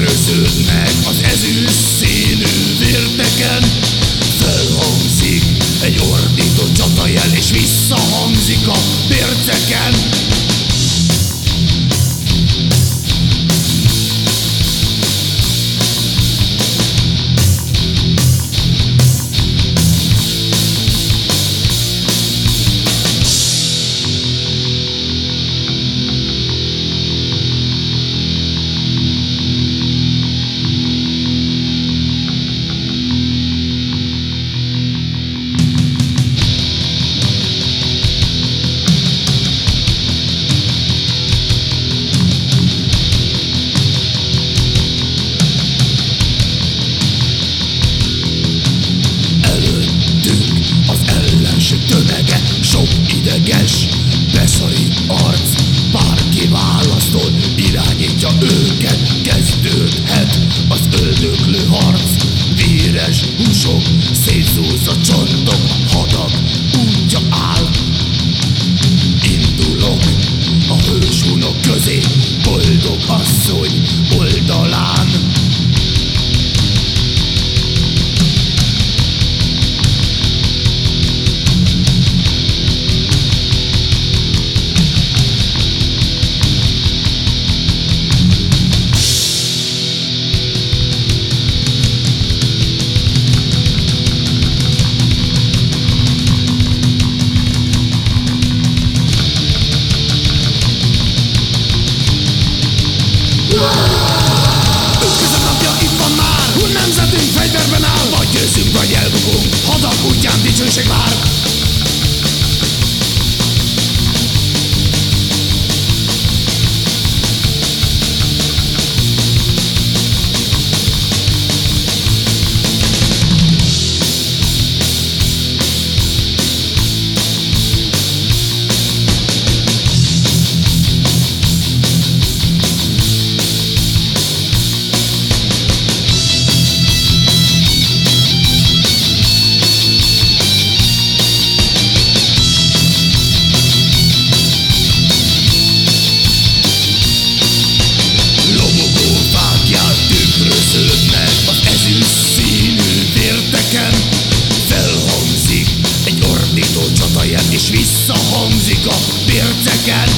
tükröződnek az ezüst színű vérteken. Felhangzik egy ordító csatajel és visszahangzik Ideges, beszari arc Bárki választól irányítja őket Kezdődhet az öldöklő harc. Véres húsok, szétszúrza csontok Hadak útja áll áll Vagy elbukunk útján dicsőség vár Csatajel és visszahangzik a bérceken